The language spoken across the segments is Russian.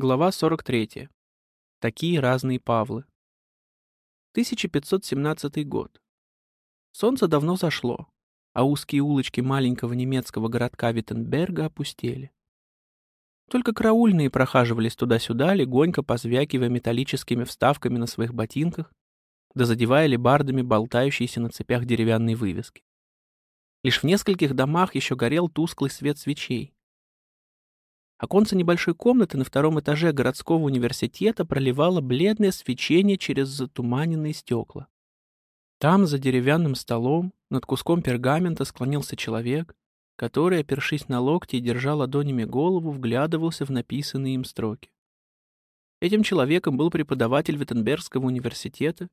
Глава 43. Такие разные Павлы. 1517 год. Солнце давно зашло, а узкие улочки маленького немецкого городка Виттенберга опустели. Только караульные прохаживались туда-сюда, легонько позвякивая металлическими вставками на своих ботинках, да задевая лебардами болтающиеся на цепях деревянные вывески. Лишь в нескольких домах еще горел тусклый свет свечей. Оконце небольшой комнаты на втором этаже городского университета проливало бледное свечение через затуманенные стекла. Там, за деревянным столом, над куском пергамента склонился человек, который, опершись на локти и держа ладонями голову, вглядывался в написанные им строки. Этим человеком был преподаватель Виттенбергского университета,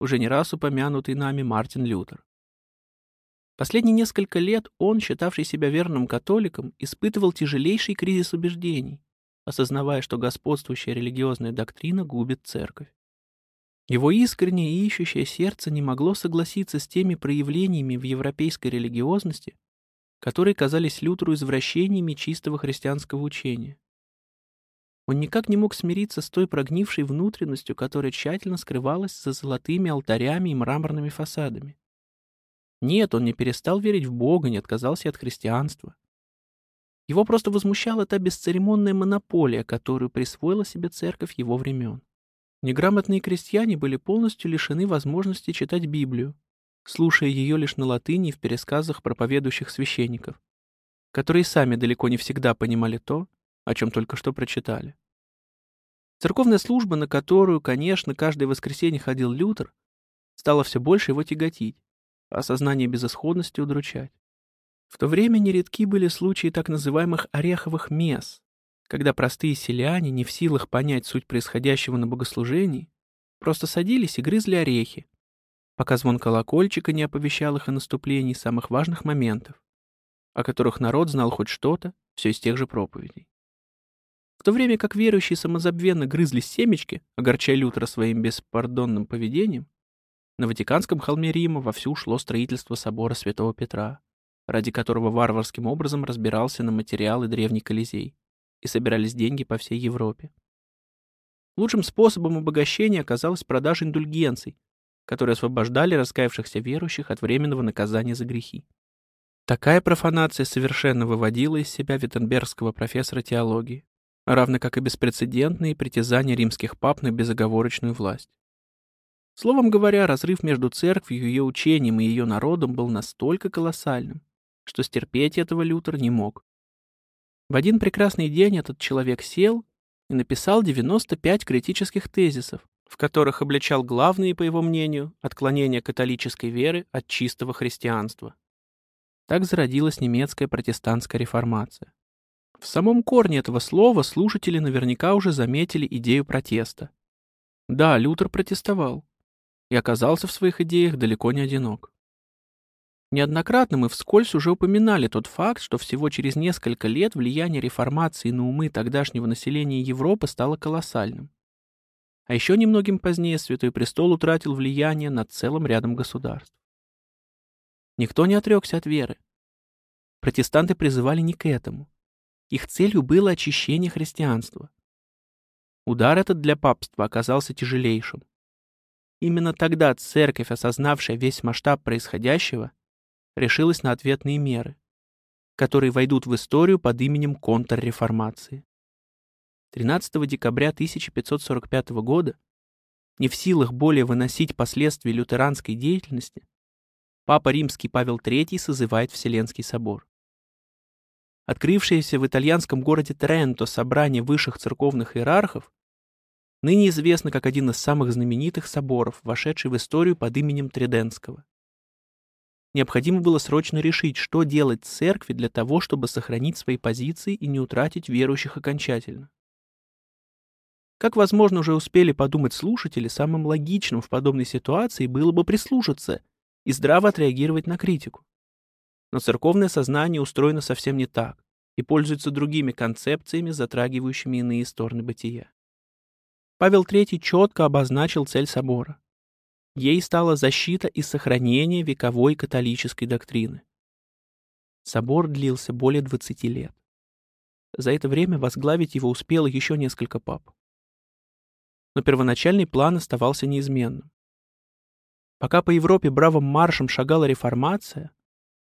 уже не раз упомянутый нами Мартин Лютер. Последние несколько лет он, считавший себя верным католиком, испытывал тяжелейший кризис убеждений, осознавая, что господствующая религиозная доктрина губит церковь. Его искреннее и ищущее сердце не могло согласиться с теми проявлениями в европейской религиозности, которые казались Лютеру извращениями чистого христианского учения. Он никак не мог смириться с той прогнившей внутренностью, которая тщательно скрывалась за золотыми алтарями и мраморными фасадами. Нет, он не перестал верить в Бога, не отказался от христианства. Его просто возмущала та бесцеремонная монополия, которую присвоила себе церковь его времен. Неграмотные крестьяне были полностью лишены возможности читать Библию, слушая ее лишь на латыни в пересказах проповедующих священников, которые сами далеко не всегда понимали то, о чем только что прочитали. Церковная служба, на которую, конечно, каждое воскресенье ходил Лютер, стала все больше его тяготить осознание безысходности удручать. В то время нередки были случаи так называемых ореховых мес, когда простые селяне, не в силах понять суть происходящего на богослужении, просто садились и грызли орехи, пока звон колокольчика не оповещал их о наступлении самых важных моментов, о которых народ знал хоть что-то, все из тех же проповедей. В то время как верующие самозабвенно грызли семечки, огорчая Лютера своим беспардонным поведением, на Ватиканском холме Рима вовсю шло строительство собора Святого Петра, ради которого варварским образом разбирался на материалы древний Колизей, и собирались деньги по всей Европе. Лучшим способом обогащения оказалась продажа индульгенций, которые освобождали раскаявшихся верующих от временного наказания за грехи. Такая профанация совершенно выводила из себя виттенбергского профессора теологии, равно как и беспрецедентные притязания римских пап на безоговорочную власть. Словом говоря, разрыв между церковью, ее учением и ее народом был настолько колоссальным, что стерпеть этого Лютер не мог. В один прекрасный день этот человек сел и написал 95 критических тезисов, в которых обличал главные, по его мнению, отклонения католической веры от чистого христианства. Так зародилась немецкая протестантская реформация. В самом корне этого слова слушатели наверняка уже заметили идею протеста. Да, Лютер протестовал, и оказался в своих идеях далеко не одинок. Неоднократно мы вскользь уже упоминали тот факт, что всего через несколько лет влияние реформации на умы тогдашнего населения Европы стало колоссальным. А еще немногим позднее Святой Престол утратил влияние над целым рядом государств. Никто не отрекся от веры. Протестанты призывали не к этому. Их целью было очищение христианства. Удар этот для папства оказался тяжелейшим. Именно тогда церковь, осознавшая весь масштаб происходящего, решилась на ответные меры, которые войдут в историю под именем контрреформации. 13 декабря 1545 года, не в силах более выносить последствия лютеранской деятельности, Папа Римский Павел III созывает Вселенский собор. Открывшееся в итальянском городе Тренто собрание высших церковных иерархов ныне известно как один из самых знаменитых соборов, вошедший в историю под именем Триденского. Необходимо было срочно решить, что делать церкви для того, чтобы сохранить свои позиции и не утратить верующих окончательно. Как, возможно, уже успели подумать слушатели, самым логичным в подобной ситуации было бы прислушаться и здраво отреагировать на критику. Но церковное сознание устроено совсем не так и пользуется другими концепциями, затрагивающими иные стороны бытия. Павел III четко обозначил цель собора. Ей стала защита и сохранение вековой католической доктрины. Собор длился более 20 лет. за это время возглавить его успело еще несколько пап. Но первоначальный план оставался неизменным. Пока по Европе бравым маршем шагала реформация,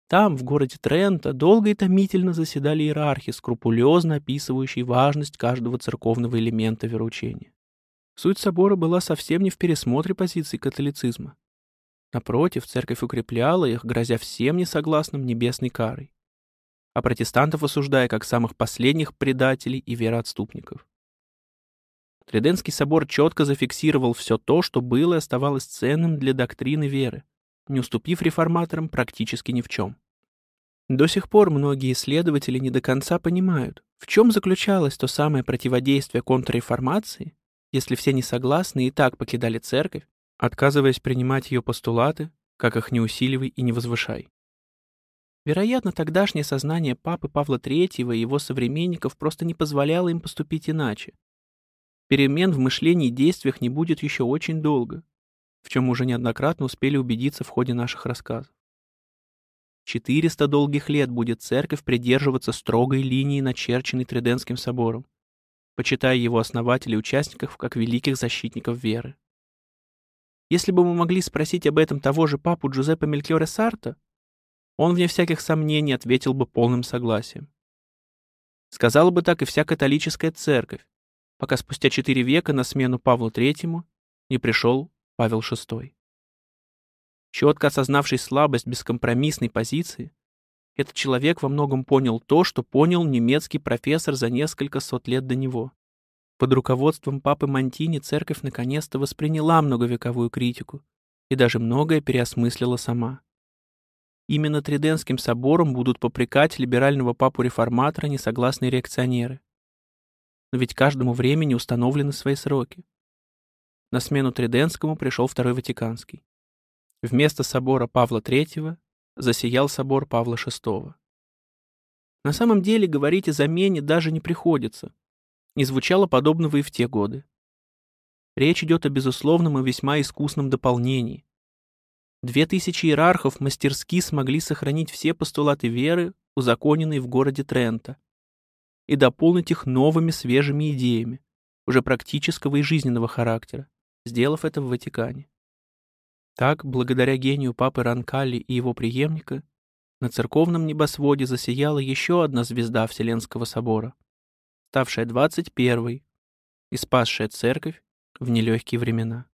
там, в городе Трента, долго и томительно заседали иерархи, скрупулезно описывающие важность каждого церковного элемента вероучения. Суть собора была совсем не в пересмотре позиций католицизма. Напротив, церковь укрепляла их, грозя всем несогласным небесной карой, а протестантов осуждая как самых последних предателей и вероотступников. Триденский собор четко зафиксировал все то, что было и оставалось ценным для доктрины веры, не уступив реформаторам практически ни в чем. До сих пор многие исследователи не до конца понимают, в чем заключалось то самое противодействие контрреформации, если все несогласные и так покидали церковь, отказываясь принимать ее постулаты, как их не усиливай и не возвышай. Вероятно, тогдашнее сознание папы Павла III и его современников просто не позволяло им поступить иначе. Перемен в мышлении и действиях не будет еще очень долго, в чем уже неоднократно успели убедиться в ходе наших рассказов. 400 долгих лет будет церковь придерживаться строгой линии, начерченной Триденским собором, почитая его основателей и участников как великих защитников веры. Если бы мы могли спросить об этом того же папу Джузеппе Мелькиоре Сарта, он, вне всяких сомнений, ответил бы полным согласием. Сказала бы так и вся католическая церковь, пока спустя четыре века на смену Павлу III не пришел Павел VI. Четко осознавший слабость бескомпромиссной позиции, этот человек во многом понял то, что понял немецкий профессор за несколько сот лет до него. Под руководством папы Монтини церковь наконец-то восприняла многовековую критику и даже многое переосмыслила сама. Именно Триденским собором будут попрекать либерального папу-реформатора несогласные реакционеры. Но ведь каждому времени установлены свои сроки. На смену Триденскому пришел Второй Ватиканский. Вместо собора Павла III засиял собор Павла VI. На самом деле говорить о замене даже не приходится. Не звучало подобного и в те годы. Речь идет о безусловном и весьма искусном дополнении. Две тысячи иерархов мастерски смогли сохранить все постулаты веры, узаконенные в городе Трента, и дополнить их новыми свежими идеями, уже практического и жизненного характера, сделав это в Ватикане. Так, благодаря гению папы Ранкали и его преемника, на церковном небосводе засияла еще одна звезда Вселенского собора, ставшая двадцать первой и спасшая церковь в нелегкие времена.